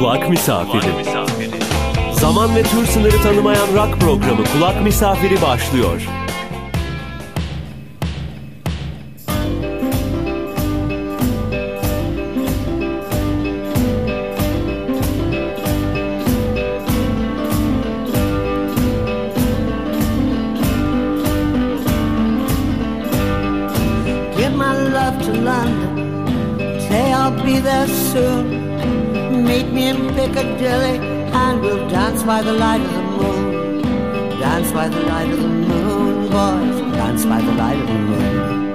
Kulak Misafiri. Zaman ve tür sınırı tanımayan rock programı Kulak Misafiri başlıyor. Piccadilly and we'll dance by the light of the moon. Dance by the light of the moon, boys. Dance by the light of the moon.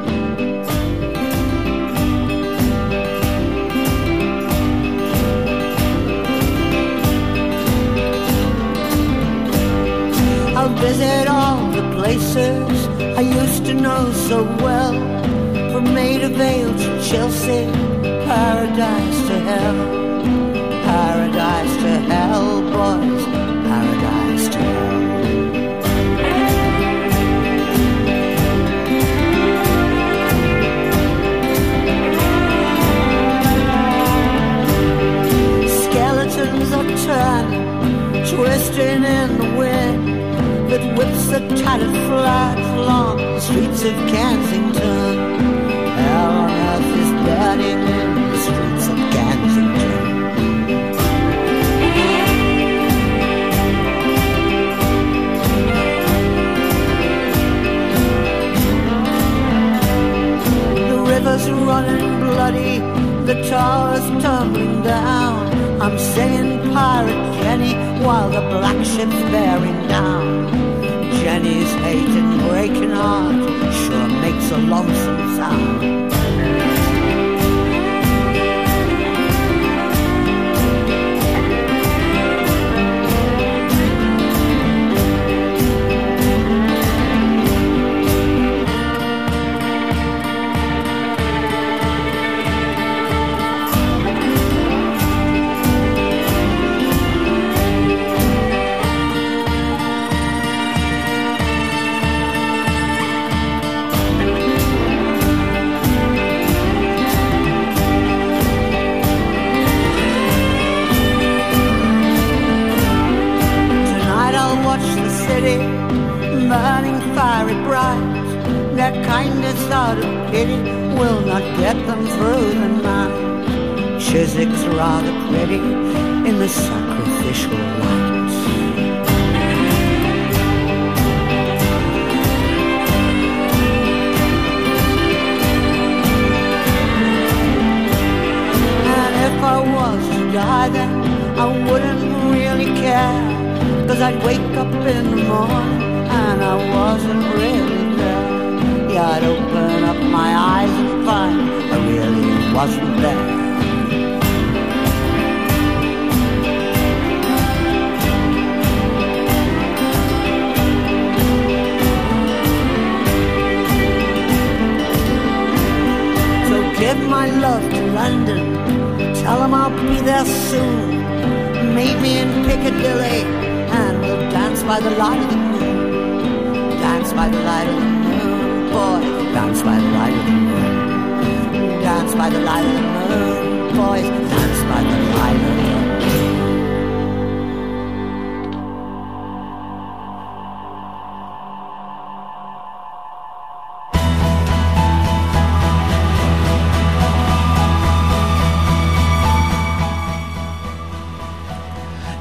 I'll visit all the places I used to know so well. From Maida Vale to Chelsea, paradise to hell. Paradise to hell, boys, paradise to hell. Skeletons are turning, twisting in the wind that whips the tattered flags along the streets of Kensington. Hell on earth is burning river's running bloody, the tower's tumbling down. I'm singing Pirate Jenny while the black ship's bearing down. Jenny's hate and breaking heart sure makes a lonesome sound.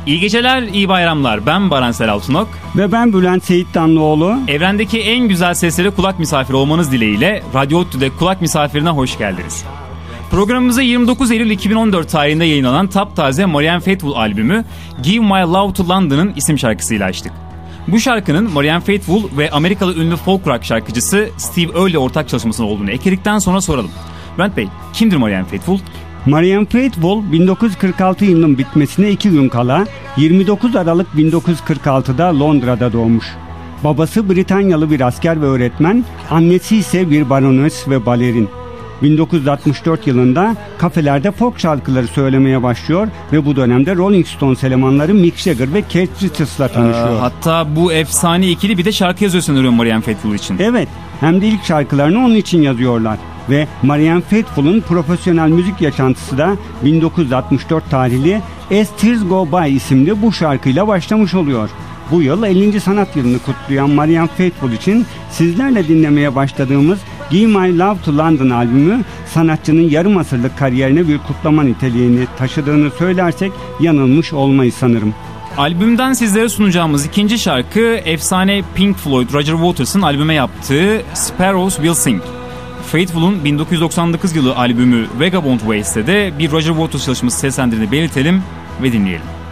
İyi geceler, iyi bayramlar. Ben Baransel Altunok. Ve ben Bülent Seyit Damlıoğlu. Evrendeki en güzel seslere kulak misafiri olmanız dileğiyle Radyo ODTÜ'de kulak misafirine hoş geldiniz. Programımıza 29 Eylül 2014 tarihinde yayınlanan taptaze Marianne Faithfull albümü Give My Love to London'ın isim şarkısıyla açtık. Bu şarkının Marianne Faithfull ve Amerikalı ünlü folk rock şarkıcısı Steve Earle ortak çalışmasının olduğunu ekledikten sonra soralım. Bülent Bey, kimdir Marianne Faithfull? Marianne Faithfull 1946 yılının bitmesine iki gün kala 29 Aralık 1946'da Londra'da doğmuş. Babası Britanyalı bir asker ve öğretmen, annesi ise bir barones ve balerin. 1964 yılında kafelerde folk şarkıları söylemeye başlıyor ve bu dönemde Rolling Stones elemanları Mick Jagger ve Keith Richards'la tanışıyor. Ee, hatta bu efsane ikili bir de şarkı yazıyor sanıyorum Marianne Faithfull için. Evet, hem de ilk şarkılarını onun için yazıyorlar. Ve Marianne Faithfull'un profesyonel müzik yaşantısı da 1964 tarihli As Tears Go By isimli bu şarkıyla başlamış oluyor. Bu yıl 50. sanat yılını kutlayan Marianne Faithfull için sizlerle dinlemeye başladığımız Give My Love to London albümü sanatçının yarım asırlık kariyerine bir kutlama niteliğini taşıdığını söylersek yanılmış olmayız sanırım. Albümden sizlere sunacağımız ikinci şarkı efsane Pink Floyd Roger Waters'ın albüme yaptığı Sparrows Will Sing. Faithful'un 1999 yılı albümü Vagabond Waste'de de bir Roger Waters çalışması seslendirdiğini belirtelim ve dinleyelim.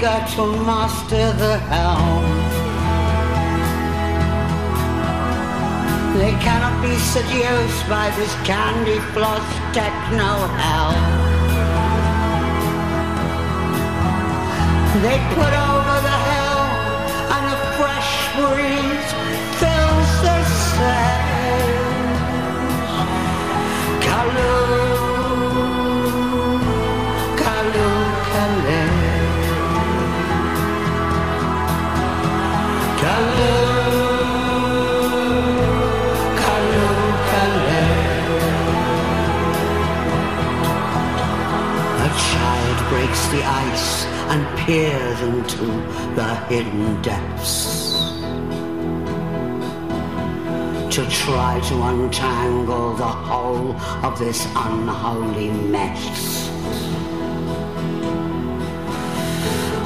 got your master the helm. They cannot be seduced by this candy floss techno hell. They put on hidden depths to try to untangle the whole of this unholy mess.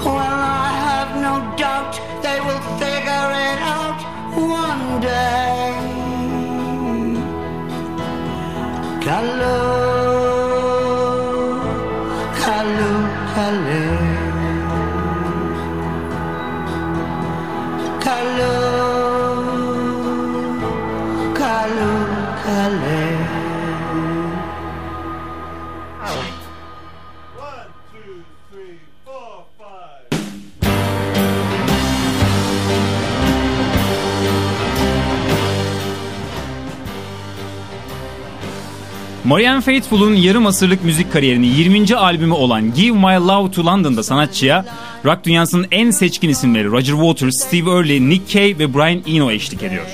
Well, I have no doubt they will figure it out one day. Kalu, Marianne Faithfull'un yarım asırlık müzik kariyerinin 20. albümü olan Give My Love to London'da sanatçıya rock dünyasının en seçkin isimleri Roger Waters, Steve Earle, Nick Cave ve Brian Eno eşlik ediyor.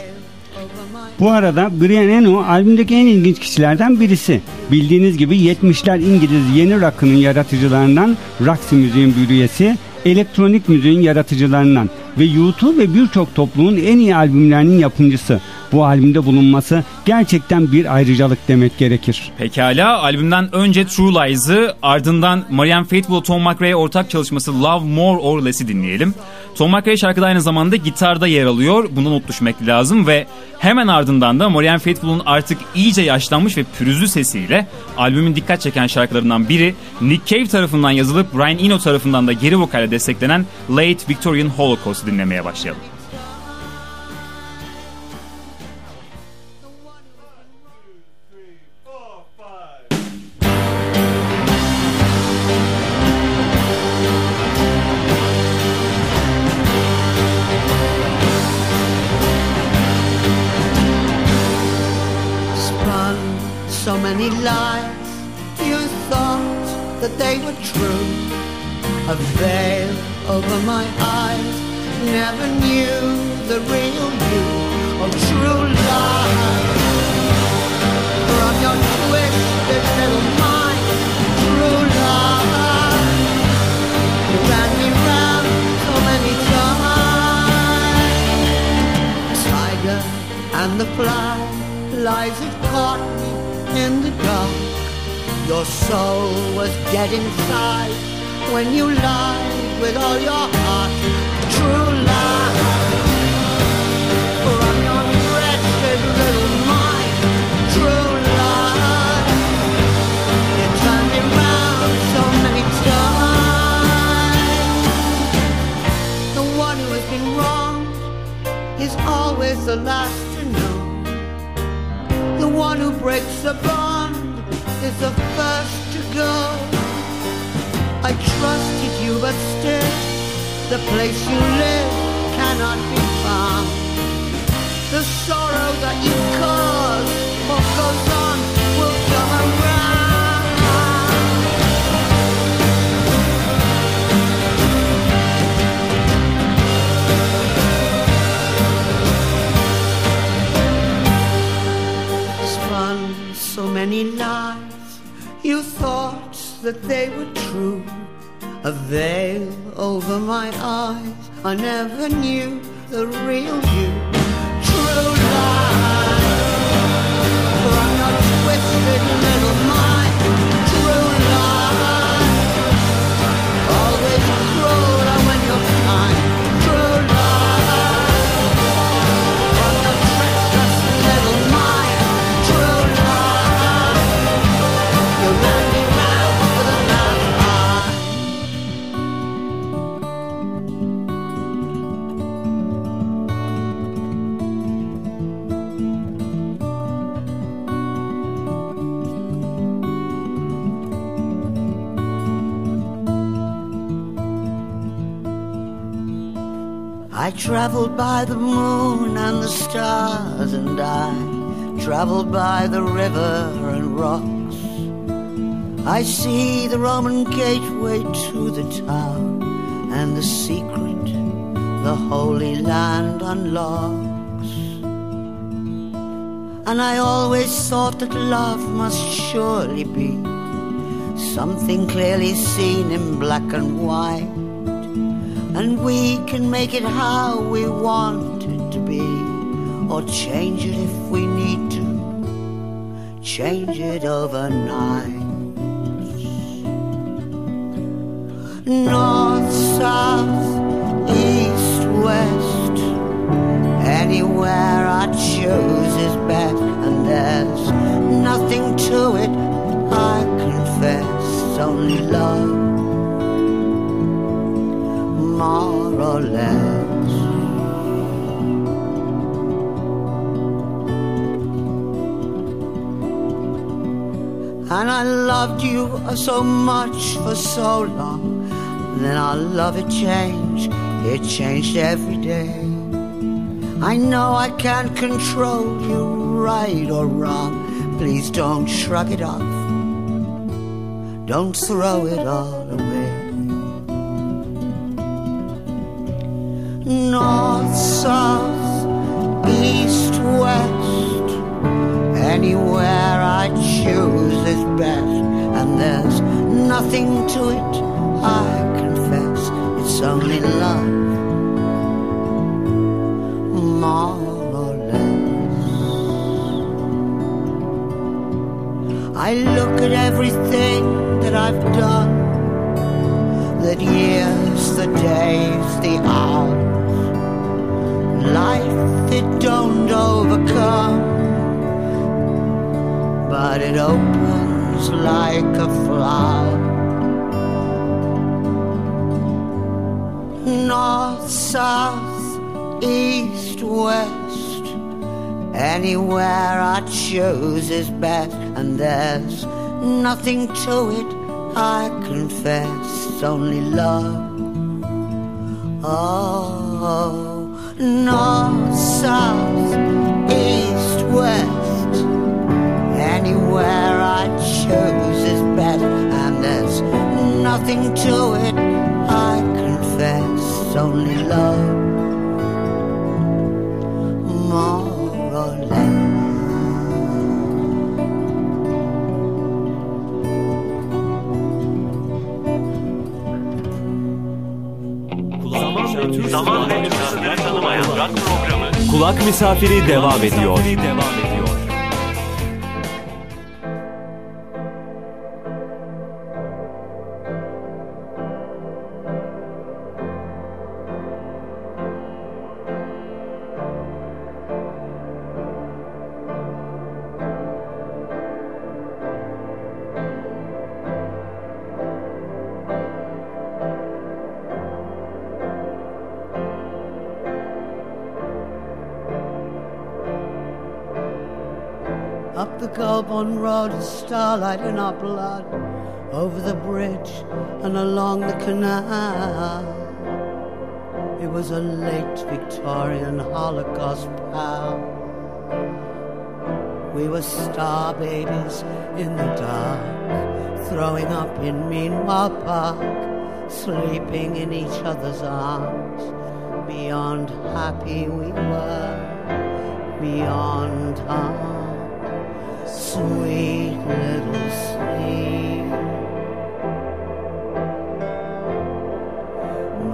Bu arada Brian Eno albümdeki en ilginç kişilerden birisi. Bildiğiniz gibi 70'ler İngiliz yeni rock'ının yaratıcılarından, Roxy müziğin büyüyesi, elektronik müziğin yaratıcılarından ve YouTube ve birçok topluluğun en iyi albümlerinin yapımcısı. Bu albümde bulunması gerçekten bir ayrıcalık demek gerekir. Pekala albümden önce True Lies'ı ardından Marianne Faithfull Tom McRae ortak çalışması Love More or Less'i dinleyelim. Tom McRae şarkıda aynı zamanda gitarda yer alıyor. Buna not düşmek lazım ve hemen ardından da Marianne Faithfull'un artık iyice yaşlanmış ve pürüzlü sesiyle albümün dikkat çeken şarkılarından biri Nick Cave tarafından yazılıp Brian Eno tarafından da geri vokalle desteklenen Late Victorian Holocaust'u dinlemeye başlayalım. Over my eyes never knew the real you of true life. From your twisted little mind, true love, you ran me round so many times. Tiger and the fly, lies have caught me in the dark. Your soul was dead inside when you lied with all your heart. True love your little mind. True love, you me round so many times. The one who has been wronged is always the last to know. The one who breaks a bond is the first to go. I trusted you, but still, the place you live cannot be found. The sorrow that you cause, what goes on, will come around. so many lies. You thought that they were true. A veil over my eyes. I never knew the real you. True lies. From your twisted little I traveled by the moon and the stars, and I traveled by the river and rocks. I see the Roman gateway to the town, and the secret the Holy Land unlocks. And I always thought that love must surely be something clearly seen in black and white and we can make it how we want it to be, or change it if we need to, change it overnight. North, south, east, west, anywhere I choose is best, and there's nothing to it, I confess, only love more or less. And I loved you so much for so long. Then our love it changed, it changed every day. I know I can't control you right or wrong. Please don't shrug it off. Don't throw it all south, east, west, Anywhere I choose is best, and there's nothing to it, I confess. It's only love, more or less. I look at everything that I've done. The years, the days, the hours, life it don't overcome, but it opens like a flower. North, south, east, west, anywhere I choose is best, and there's nothing to it. I confess, only love. Oh, north, south, east, west, anywhere I choose is best, and there's nothing to it. I confess, only love, zaman ve türünü tanımayan rock programı Kulak Misafiri devam ediyor. Kulak misafiri devam ediyor. Starlight in our blood, over the bridge and along the canal. It was a late Victorian Holocaust pal. We were star babies in the dark, throwing up in Meanwhile Park, sleeping in each other's arms. Beyond happy we were, beyond harm sweet little sleep.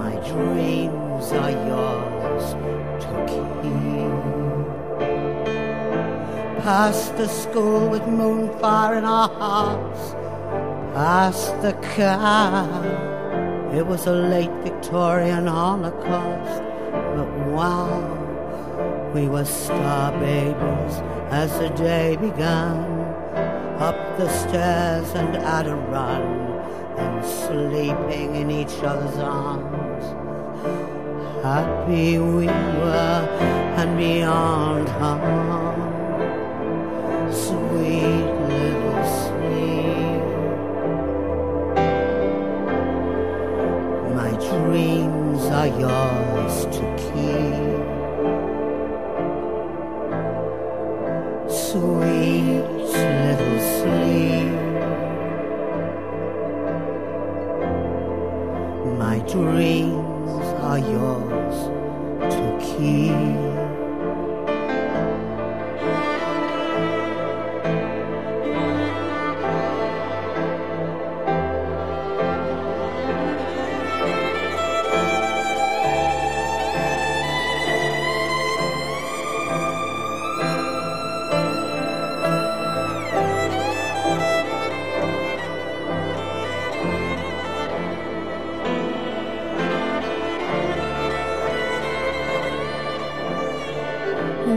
My dreams are yours to keep. Past the school with moonfire in our hearts, past the car. It was a late Victorian Holocaust, but wow. We were star babies as the day began. Up the stairs and at a run, and sleeping in each other's arms. Happy we were and beyond harm.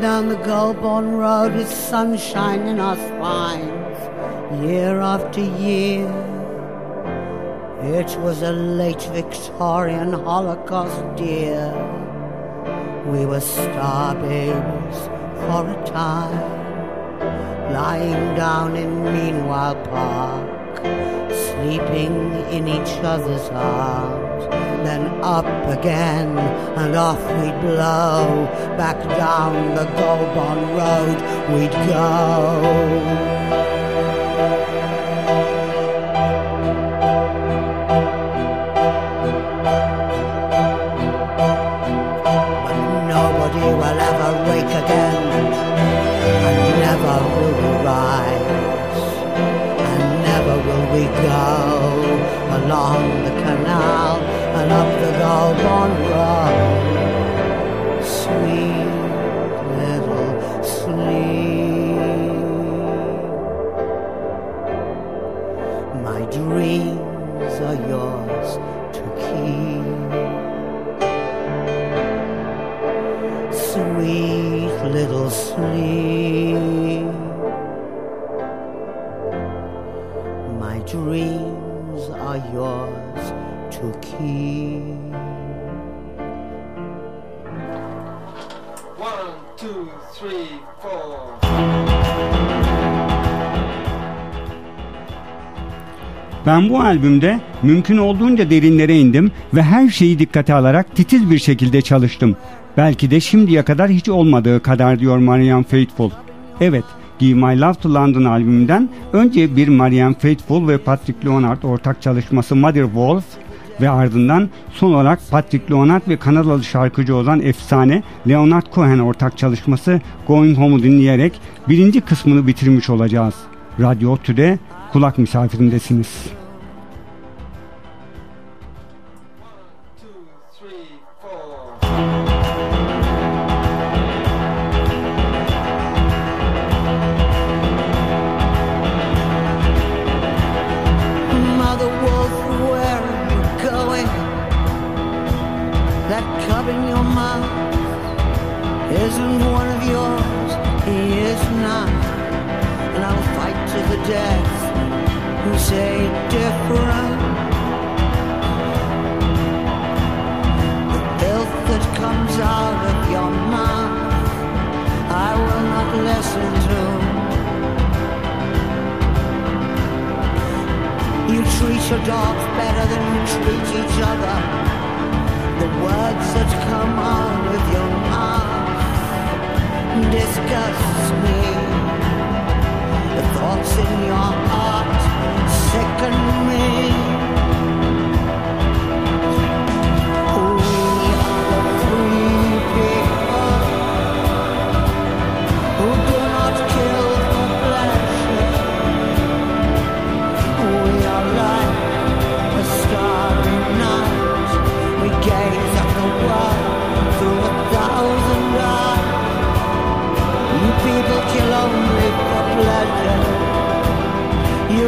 Down the Goulburn Road with sunshine in our spines, year after year. It was a late Victorian Holocaust, dear. We were star babies for a time, lying down in Meanwhile Park, sleeping in each other's arms, then up again and off we'd blow, back down the Goulburn Road we'd go. Bu albümde mümkün olduğunca derinlere indim ve her şeyi dikkate alarak titiz bir şekilde çalıştım. Belki de şimdiye kadar hiç olmadığı kadar diyor Marianne Faithfull. Evet, Give My Love to London albümünden önce bir Marianne Faithfull ve Patrick Leonard ortak çalışması Mother Wolf ve ardından son olarak Patrick Leonard ve Kanadalı şarkıcı olan efsane Leonard Cohen ortak çalışması Going Home'u dinleyerek birinci kısmını bitirmiş olacağız. Radyo Tüde kulak misafirindesiniz.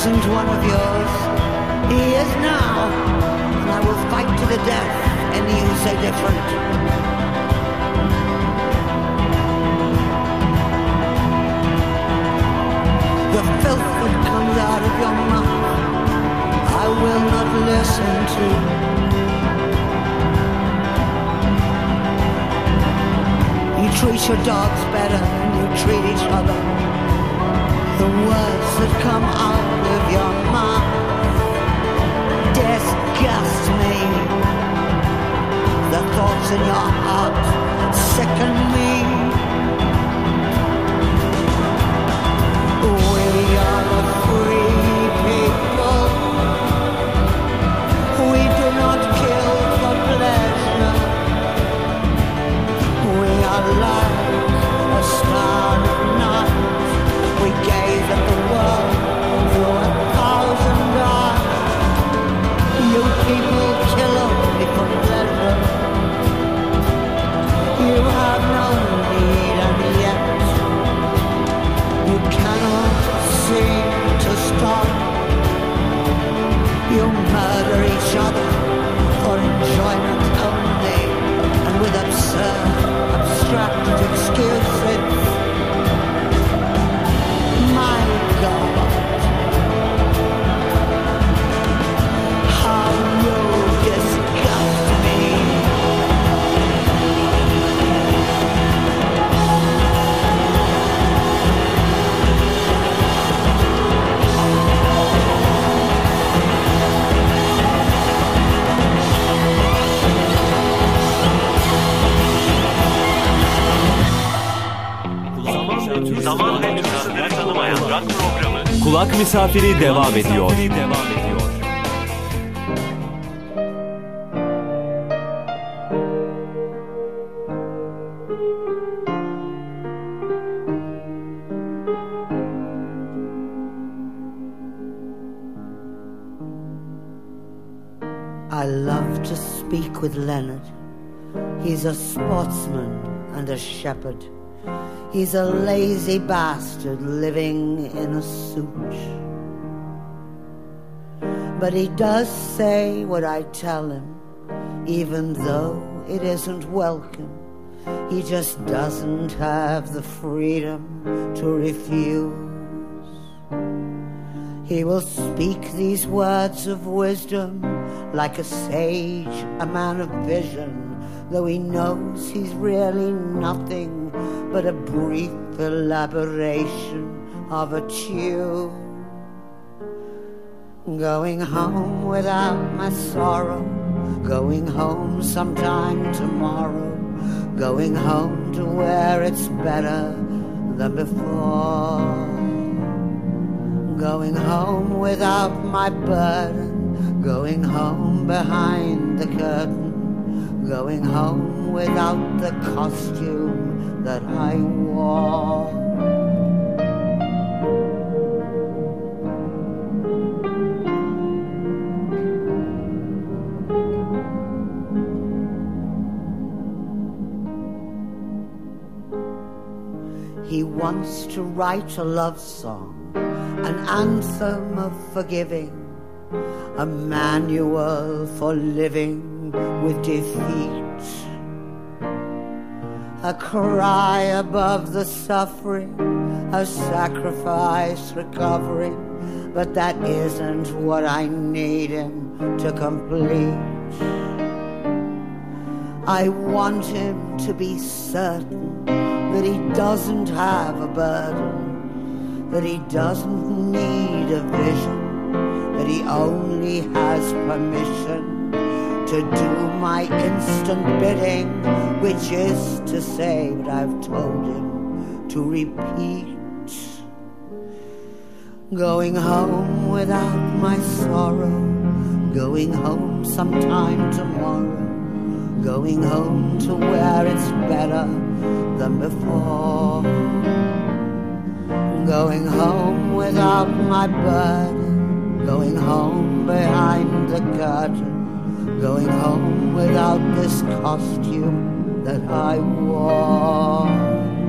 isn't one of yours. He is now, and I will fight to the death any who say different. The filth that comes out of your mouth, I will not listen to. You treat your dogs better than you treat each other. The words that come out your mouth disgust me. The thoughts in your heart sicken me. We are the free people. We do not kill for pleasure. We are Misafiri devam ediyor. I love to speak with Leonard. He's a sportsman and a shepherd. He's a lazy bastard living in a suit. But he does say what I tell him, even though it isn't welcome. He just doesn't have the freedom to refuse. He will speak these words of wisdom like a sage, a man of vision, though he knows he's really nothing but a brief elaboration of a tune. Going home without my sorrow, going home sometime tomorrow, going home to where it's better than before. Going home without my burden, going home behind the curtain, going home without the costume that I wore. To write a love song, an anthem of forgiving, a manual for living with defeat, a cry above the suffering, a sacrifice recovering, but that isn't what I need him to complete. I want him to be certain that he doesn't have a burden, that he doesn't need a vision, that he only has permission to do my instant bidding, which is to say what I've told him to repeat. Going home without my sorrow, going home sometime tomorrow going home to where it's better than before. Going home without my burden, going home behind the curtain, going home without this costume that I wore.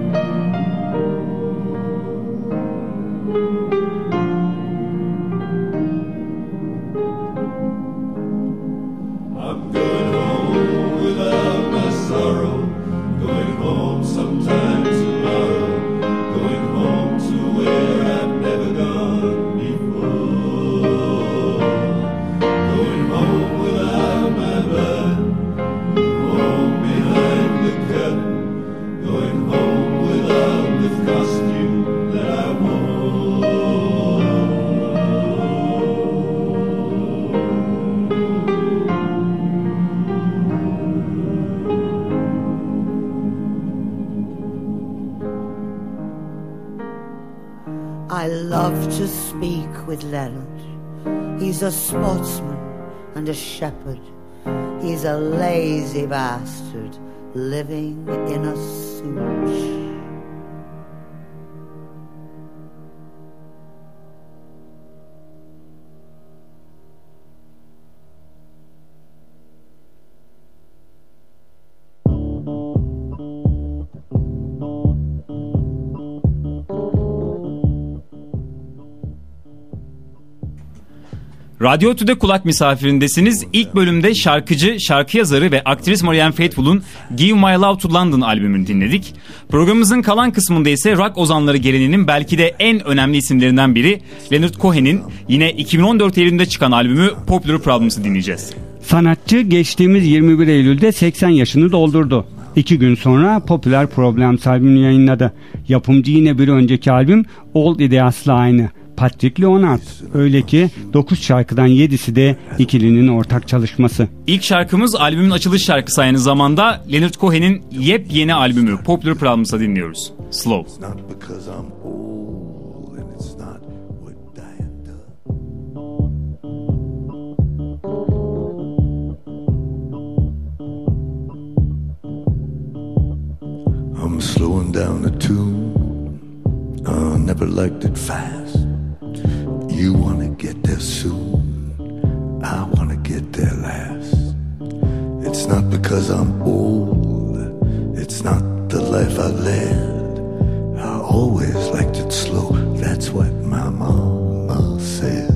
He's a sportsman and a shepherd. He's a lazy bastard living in a suit. Radyo Tüde kulak misafirindesiniz. İlk bölümde şarkıcı, şarkı yazarı ve aktris Marianne Faithfull'un Give My Love to London albümünü dinledik. Programımızın kalan kısmında ise rock ozanları geleneğinin belki de en önemli isimlerinden biri Leonard Cohen'in yine 2014 Eylül'de çıkan albümü Popular Problems'ı dinleyeceğiz. Sanatçı geçtiğimiz 21 Eylül'de 80 yaşını doldurdu. İki gün sonra Popular Problems albümünü yayınladı. Yapımcı yine bir önceki albüm Old Ideas'la aynı. Patrick Leonard. Öyle ki 9 şarkıdan 7'si de ikilinin ortak çalışması. İlk şarkımız albümün açılış şarkısı aynı zamanda Leonard Cohen'in yepyeni albümü Popular Problems'ı dinliyoruz. Slow. I'm slowing down the tune. I never liked it fast. You wanna get there soon. I wanna get there last. It's not because I'm old. It's not the life I led. I always liked it slow. That's what my mama said.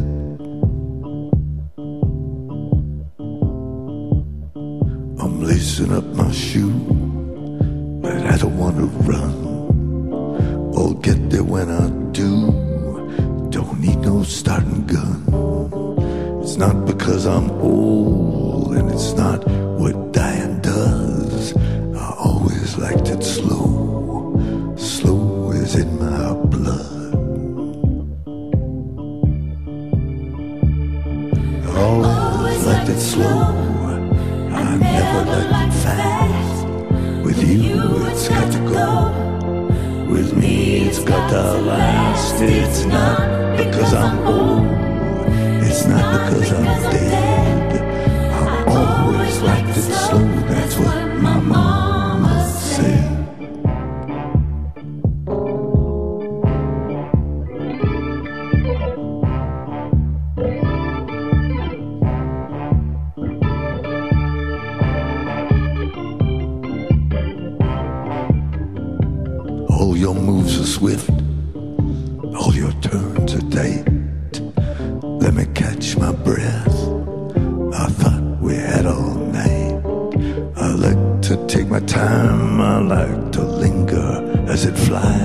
I'm lacing up my shoe, but I don't want to run. I'll get there when I do. Need no starting gun. It's not because I'm old, and it's not what dying does. I always liked it slow. Slow is in my blood. I always liked it slow. I never liked it fast. With you, it's got to go. With me, it's got to last. It's not because I'm old. It's not because I'm dead. I always liked it slow. That's what my mama tight. Let me catch my breath. I thought we had all night. I like to take my time. I like to linger as it flies.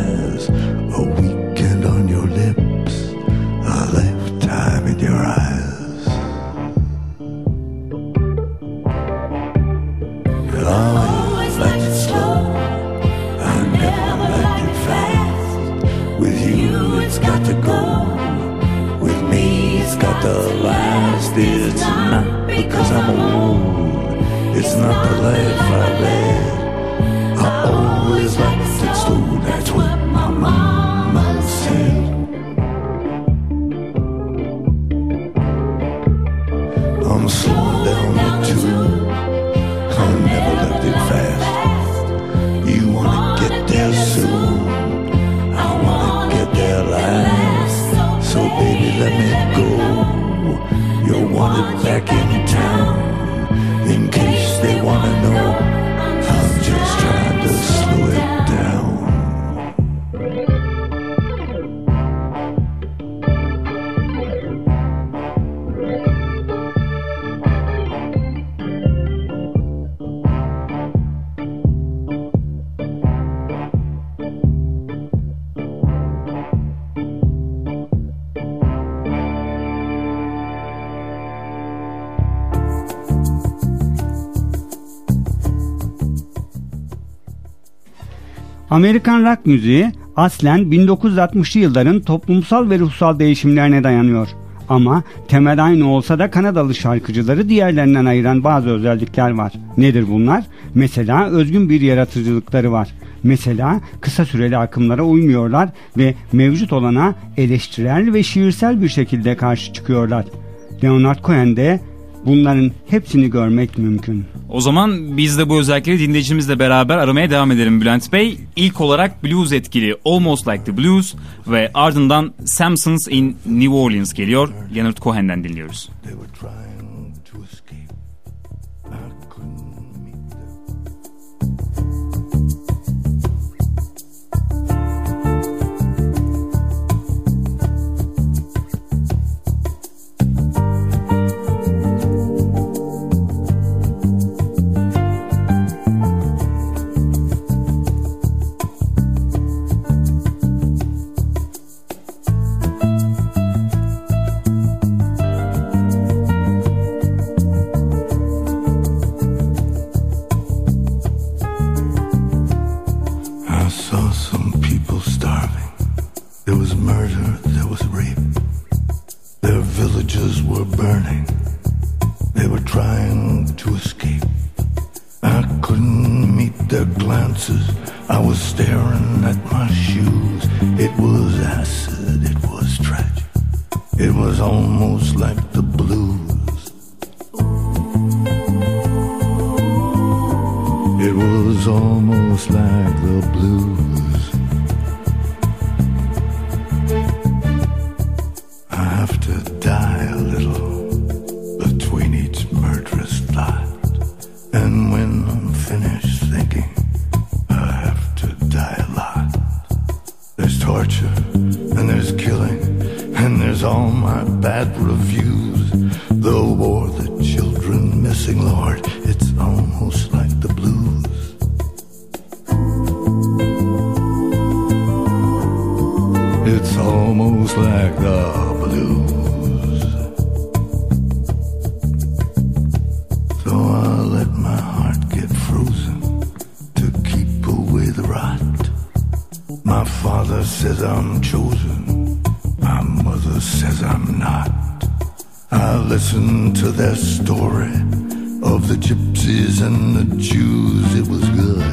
Amerikan rock müziği aslen 1960'lı yılların toplumsal ve ruhsal değişimlerine dayanıyor. Ama temel aynı olsa da Kanadalı şarkıcıları diğerlerinden ayıran bazı özellikler var. Nedir bunlar? Mesela özgün bir yaratıcılıkları var. Mesela kısa süreli akımlara uymuyorlar ve mevcut olana eleştirel ve şiirsel bir şekilde karşı çıkıyorlar. Leonard Cohen'de bunların hepsini görmek mümkün. O zaman biz de bu özellikleri dinleyicimizle beraber aramaya devam edelim Bülent Bey. İlk olarak blues etkili Almost Like the Blues ve ardından Samsons in New Orleans geliyor. Leonard Cohen'den dinliyoruz. They were trying and there's all my bad reviews. The war, the children missing, Lord, it's almost like the blues. It's almost like the blues. So I let my heart get frozen to keep away the rot. My father says I'm listen to their story of the gypsies and the Jews. It was good.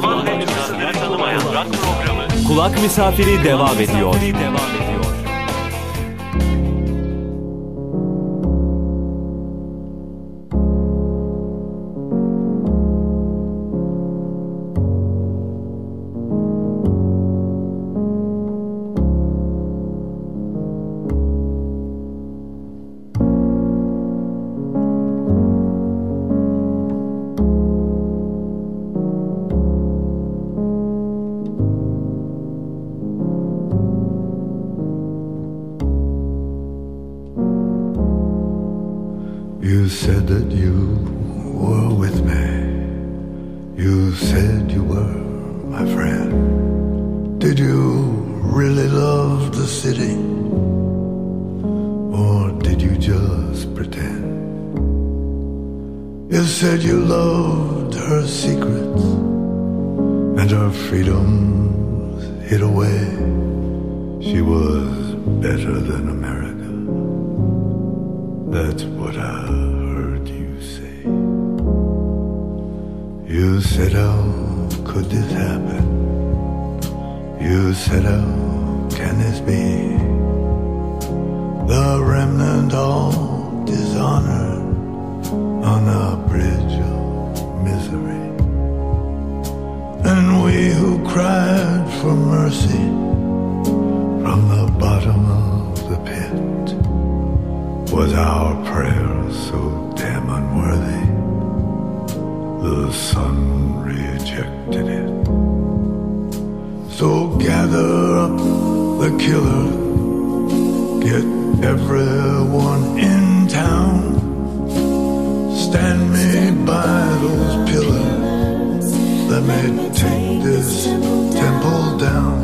Zaman ve tanımayan rock programı Kulak Misafiri devam ediyor. Devam ediyor. It. So gather up the killer, get everyone in town. Stand me by those pillars, let me take this temple down.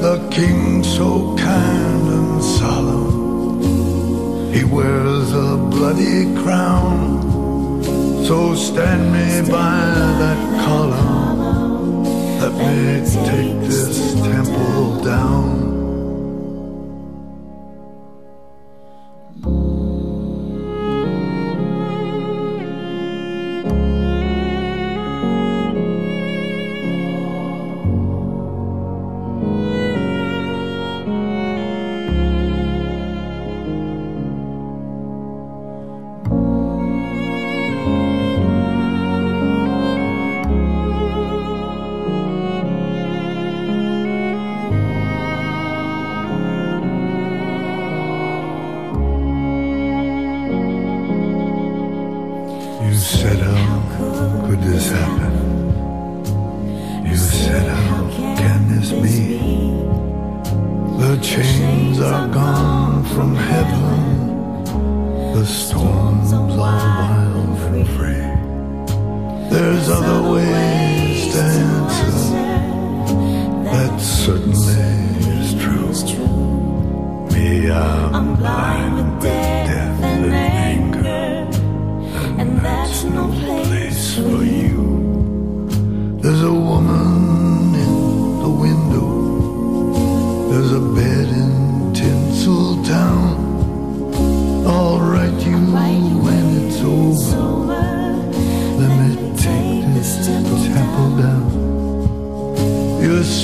The king so kind and solemn. He wears a bloody crown. So stand me by that column. Let me take this temple down.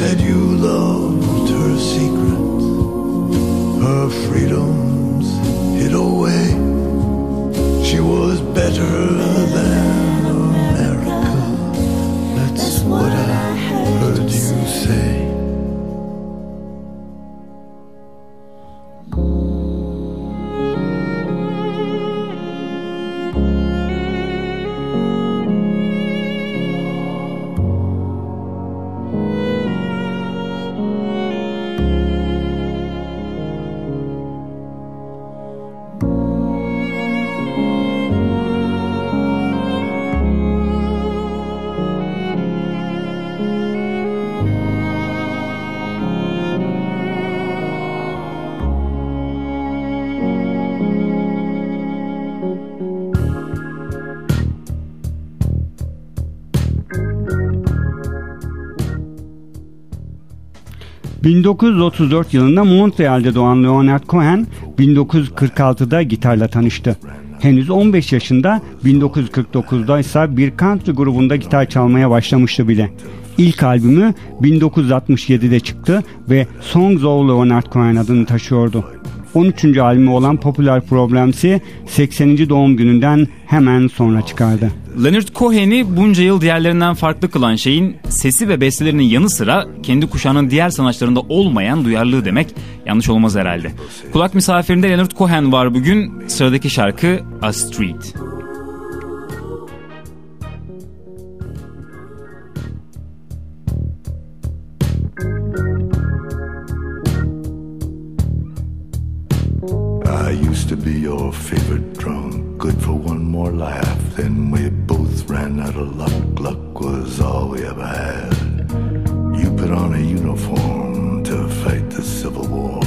Said you loved her secret, her freedoms ...1934 yılında Montreal'de doğan Leonard Cohen... ...1946'da gitarla tanıştı. Henüz 15 yaşında 1949'da ise bir country grubunda gitar çalmaya başlamıştı bile. İlk albümü 1967'de çıktı ve Songs of Leonard Cohen adını taşıyordu. 13. albümü olan Popular Problems'i 80. doğum gününden hemen sonra çıkardı. Leonard Cohen'i bunca yıl diğerlerinden farklı kılan şeyin sesi ve bestelerinin yanı sıra kendi kuşağının diğer sanatçılarında olmayan duyarlılığı demek yanlış olmaz herhalde. Kulak misafirinde Leonard Cohen var bugün. Sıradaki şarkı A Street. Be your favorite drunk, good for one more laugh. Then we both ran out of luck. Luck was all we ever had. You put on a uniform to fight the Civil War.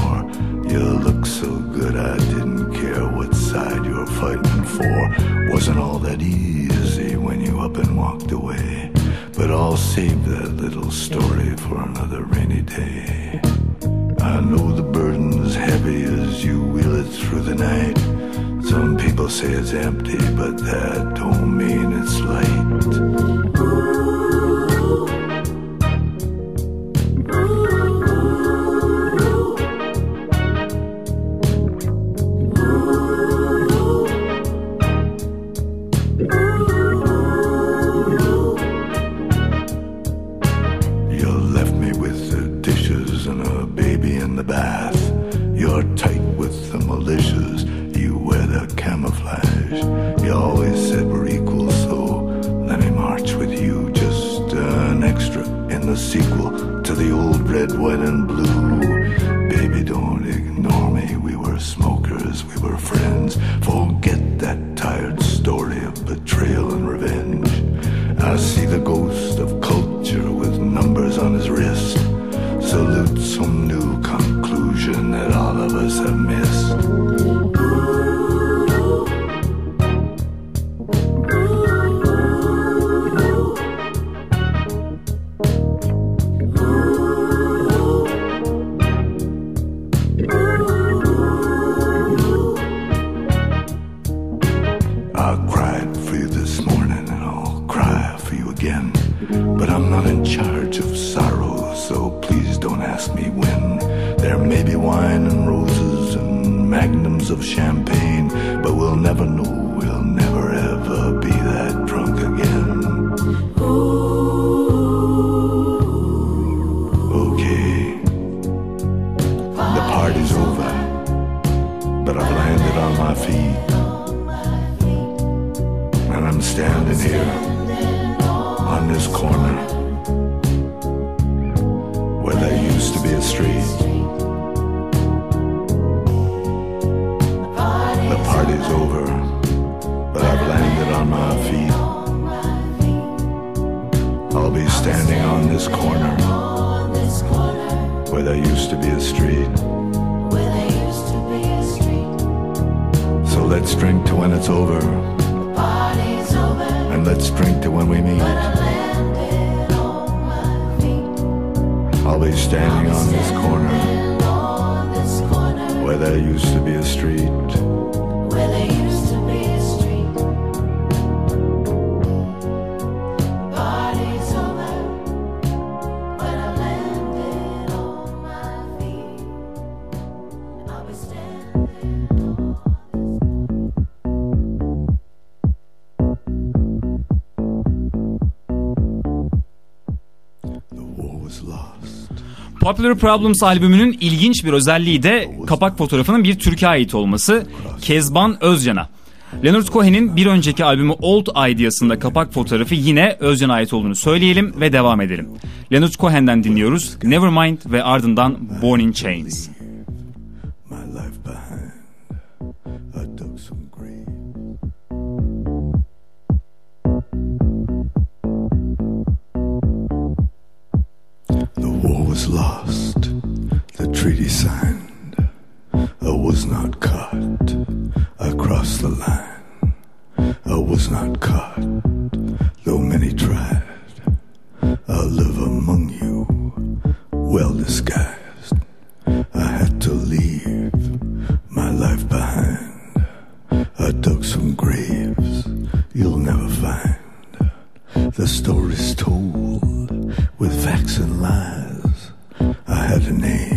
You looked so good, I didn't care what side you were fighting for. Wasn't all that easy when you up and walked away. But I'll save that little story for another rainy day. I know the burden's heavy as you wheel it through the night. Some people say it's empty, but that don't mean it's light. Popular Problems albümünün ilginç bir özelliği de kapak fotoğrafının bir Türkiye ait olması. Kezban Özcan'a. Leonard Cohen'in bir önceki albümü Old Ideas'ında kapak fotoğrafı yine Özcan'a ait olduğunu söyleyelim ve devam edelim. Leonard Cohen'den dinliyoruz Nevermind ve ardından Born in Chains. My life. I was not caught. I crossed the line. I was not caught, though many tried. I live among you, well disguised. I had to leave my life behind. I dug some graves you'll never find. The stories told with facts and lies. I had a name.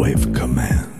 wave command.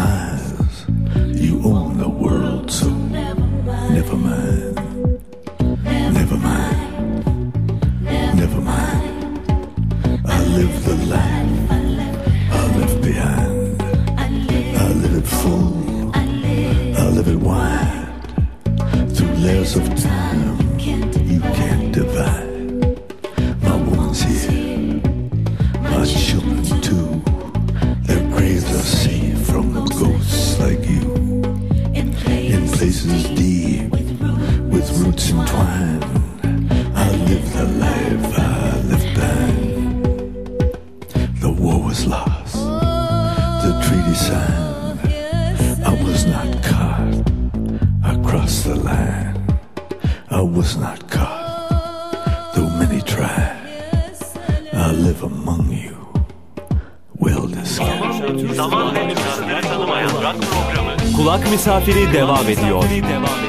lies. You own the world, so never mind. Never mind. Never mind. I live the life I left behind. I live it full. I live it wide. Through layers of time. Misafiri devam ediyor. Devam ediyor.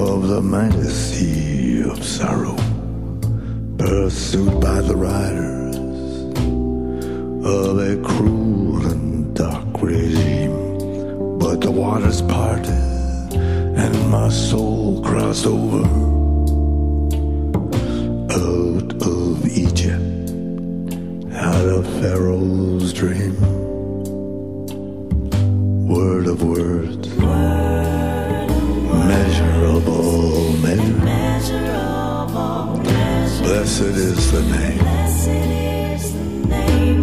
Of the mighty sea of sorrow, pursued by the riders of a cruel and dark regime. But the waters parted and my soul crossed over out of Egypt, out of Pharaoh's dream word of words, Blessed is the name,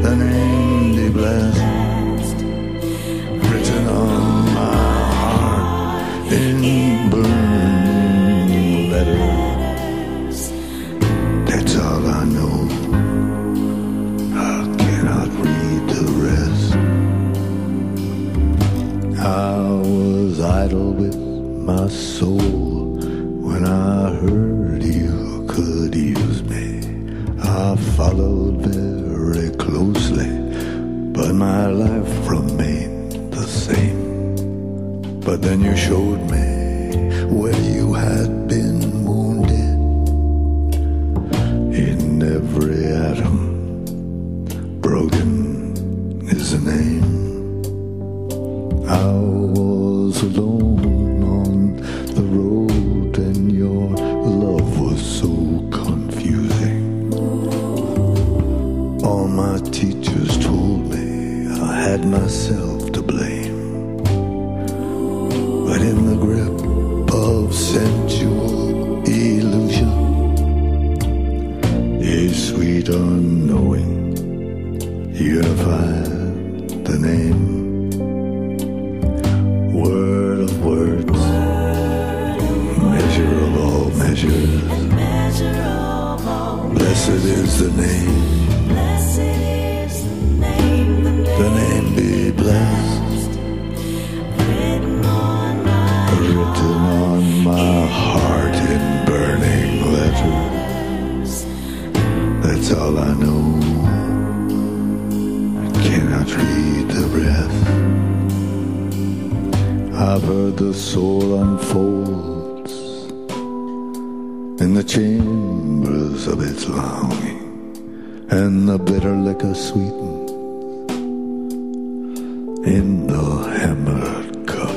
the name blessed, written on my heart in letters. That's all I know. I cannot read the rest. I was idle with my soul But then you showed me where you unified the name word of words, measure of all measures. Blessed is the name, the name be blessed, written on my heart in burning letters. That's all I know. Read the rest. I've heard the soul unfolds in the chambers of its longing, and the bitter liquor sweetens in the hammered cup.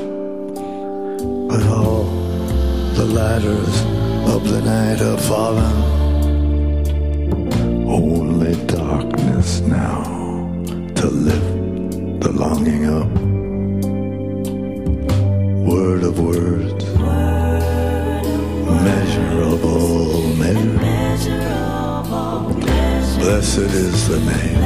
But all the ladders of the night have fallen, the name,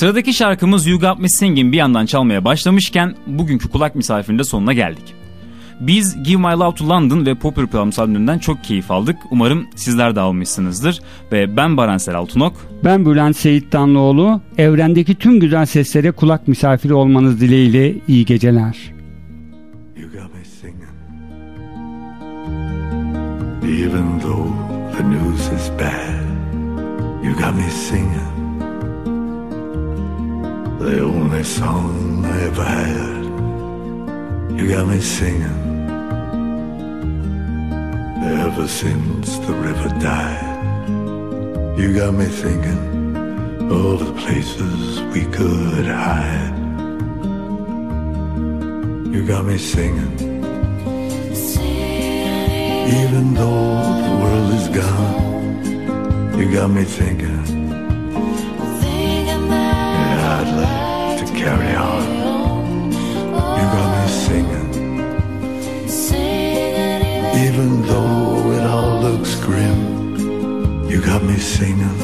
Sıradaki şarkımız You Got Me Singing bir yandan çalmaya başlamışken bugünkü kulak misafirinde sonuna geldik. Biz Give My Love to London ve Popper Plums albümünden çok keyif aldık. Umarım sizler de almışsınızdır. Ve ben Baransel Altunok. Ben Bülent Seyit Danlıoğlu. Evrendeki tüm güzel seslere kulak misafiri olmanız dileğiyle iyi geceler. You got me singing. Even though the news is bad, you got me singing. The only song I ever had. You got me singing. Ever since the river died, you got me thinking of the places we could hide. You got me singing. Even though the world is gone, you got me thinking. Yeah, I'd like to carry on. You got me singing. Even though it all looks grim, you got me singing.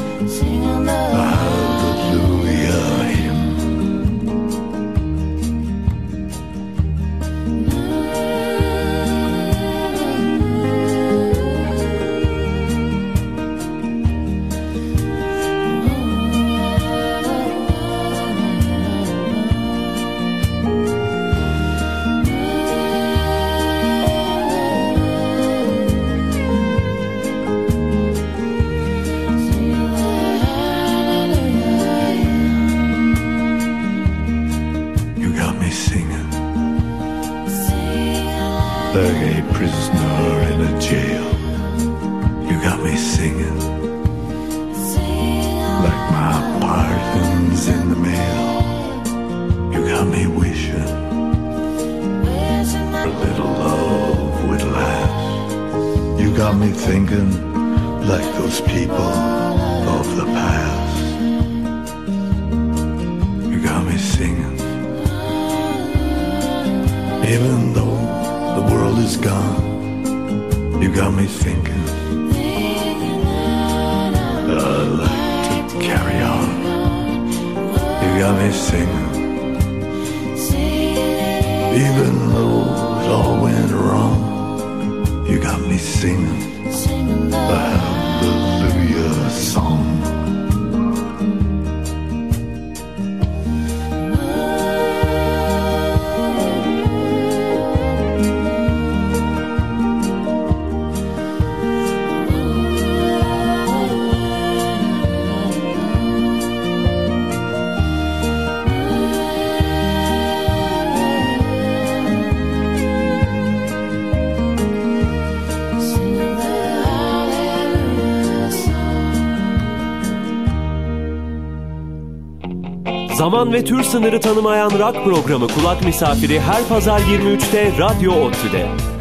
Zaman ve tür sınırı tanımayan rock programı Kulak Misafiri her pazar 23'te Radyo ODTÜ'de.